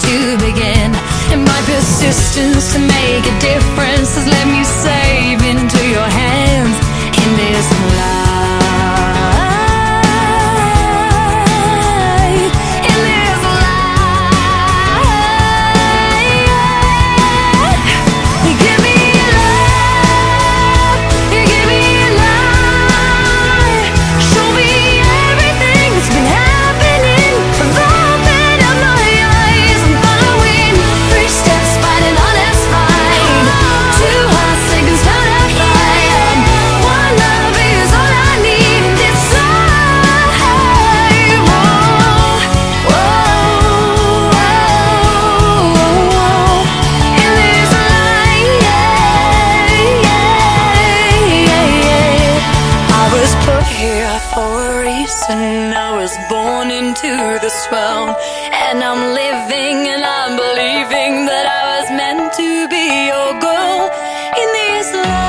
to begin. And my persistence to make a difference has led born into this world, and I'm living and I'm believing that I was meant to be your girl in this life.